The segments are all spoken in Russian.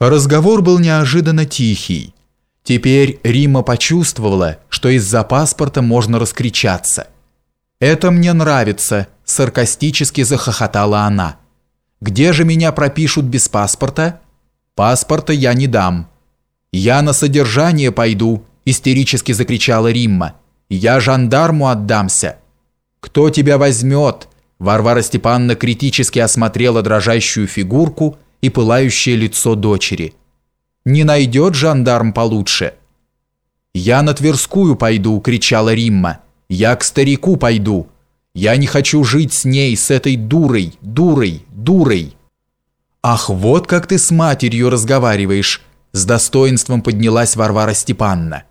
Разговор был неожиданно тихий. Теперь Рима почувствовала, что из-за паспорта можно раскричаться. «Это мне нравится», – саркастически захохотала она. «Где же меня пропишут без паспорта?» «Паспорта я не дам». «Я на содержание пойду», – истерически закричала Римма. «Я жандарму отдамся». «Кто тебя возьмет?» Варвара Степановна критически осмотрела дрожащую фигурку и пылающее лицо дочери. «Не найдет жандарм получше». «Я на Тверскую пойду», — кричала Римма. «Я к старику пойду. Я не хочу жить с ней, с этой дурой, дурой, дурой». «Ах, вот как ты с матерью разговариваешь», — с достоинством поднялась Варвара Степанна.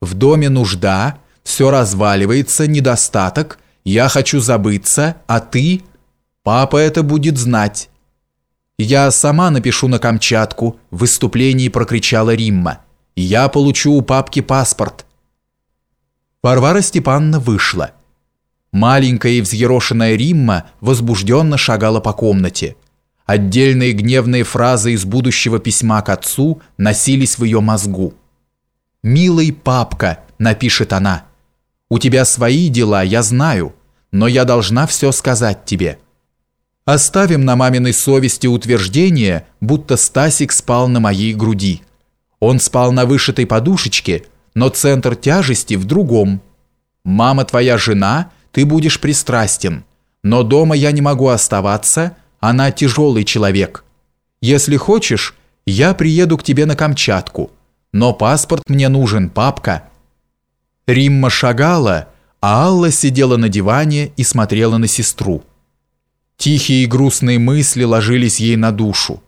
«В доме нужда, все разваливается, недостаток, я хочу забыться, а ты...» «Папа это будет знать». «Я сама напишу на Камчатку», – в выступлении прокричала Римма. «Я получу у папки паспорт». Варвара Степановна вышла. Маленькая и взъерошенная Римма возбужденно шагала по комнате. Отдельные гневные фразы из будущего письма к отцу носились в ее мозгу. «Милый папка», – напишет она, – «у тебя свои дела, я знаю, но я должна все сказать тебе». Оставим на маминой совести утверждение, будто Стасик спал на моей груди. Он спал на вышитой подушечке, но центр тяжести в другом. Мама твоя жена, ты будешь пристрастен. Но дома я не могу оставаться, она тяжелый человек. Если хочешь, я приеду к тебе на Камчатку. Но паспорт мне нужен, папка». Римма шагала, а Алла сидела на диване и смотрела на сестру. Тихие и грустные мысли ложились ей на душу.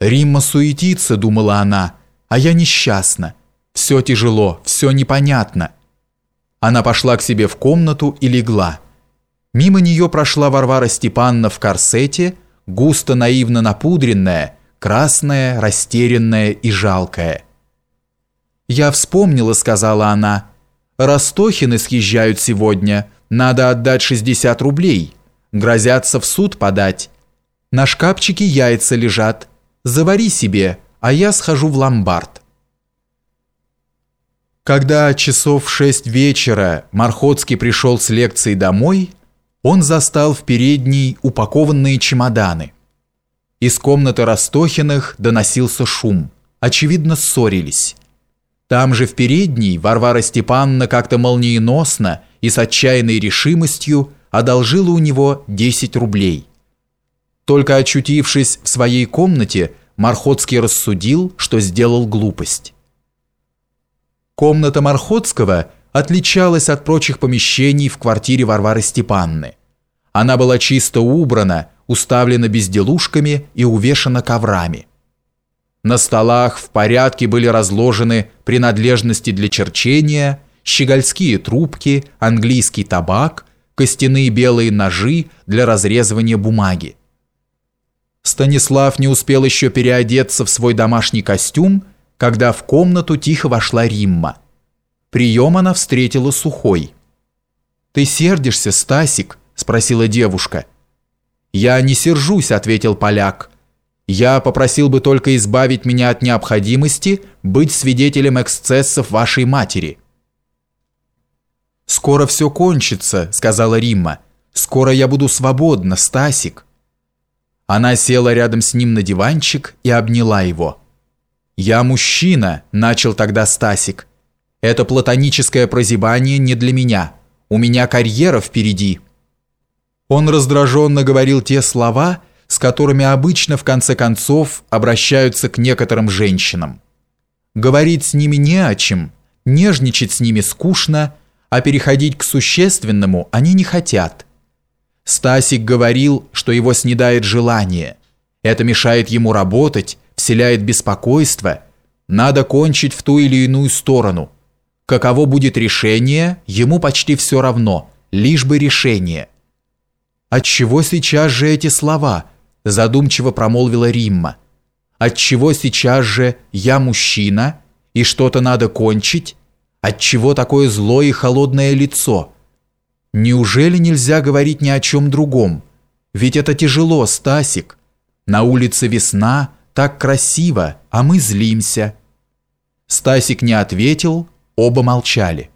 «Римма суетится», — думала она, — «а я несчастна. Все тяжело, все непонятно». Она пошла к себе в комнату и легла. Мимо нее прошла Варвара Степановна в корсете, густо наивно напудренная, красная, растерянная и жалкая. «Я вспомнила», — сказала она, — «Ростохины съезжают сегодня, надо отдать 60 рублей» грозятся в суд подать. На шкафчике яйца лежат. Завари себе, а я схожу в ломбард. Когда часов в шесть вечера Мархотский пришел с лекции домой, он застал в передней упакованные чемоданы. Из комнаты Ростохиных доносился шум. Очевидно, ссорились. Там же в передней Варвара Степановна как-то молниеносно и с отчаянной решимостью одолжила у него 10 рублей. Только очутившись в своей комнате, Мархотский рассудил, что сделал глупость. Комната Мархотского отличалась от прочих помещений в квартире Варвары Степанны. Она была чисто убрана, уставлена безделушками и увешана коврами. На столах в порядке были разложены принадлежности для черчения, щегольские трубки, английский табак – костяные белые ножи для разрезывания бумаги. Станислав не успел еще переодеться в свой домашний костюм, когда в комнату тихо вошла Римма. Прием она встретила сухой. «Ты сердишься, Стасик?» – спросила девушка. «Я не сержусь», – ответил поляк. «Я попросил бы только избавить меня от необходимости быть свидетелем эксцессов вашей матери». «Скоро все кончится», — сказала Римма. «Скоро я буду свободна, Стасик». Она села рядом с ним на диванчик и обняла его. «Я мужчина», — начал тогда Стасик. «Это платоническое прозябание не для меня. У меня карьера впереди». Он раздраженно говорил те слова, с которыми обычно в конце концов обращаются к некоторым женщинам. Говорить с ними не о чем, нежничать с ними скучно, а переходить к существенному они не хотят. Стасик говорил, что его снедает желание. Это мешает ему работать, вселяет беспокойство. Надо кончить в ту или иную сторону. Каково будет решение, ему почти все равно, лишь бы решение. «Отчего сейчас же эти слова?» – задумчиво промолвила Римма. «Отчего сейчас же я мужчина, и что-то надо кончить?» Отчего такое злое и холодное лицо? Неужели нельзя говорить ни о чем другом? Ведь это тяжело, Стасик. На улице весна, Так красиво, а мы злимся». Стасик не ответил, оба молчали.